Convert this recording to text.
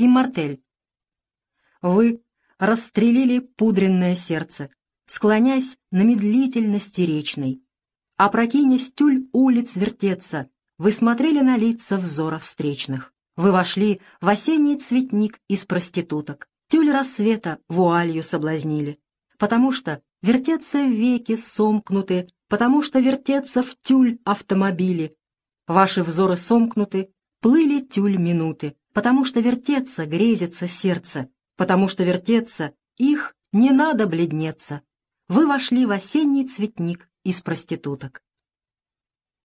Иммортель. Вы расстрелили пудренное сердце, склонясь на медлительности речной. Опрокинясь тюль улиц вертеться, вы смотрели на лица взоров встречных. Вы вошли в осенний цветник из проституток. Тюль рассвета вуалью соблазнили. Потому что вертеться веки сомкнуты, потому что вертеться в тюль автомобили. Ваши взоры сомкнуты, плыли тюль минуты, потому что вертеться грезится сердце, потому что вертеться их не надо бледнеться. Вы вошли в осенний цветник из проституток.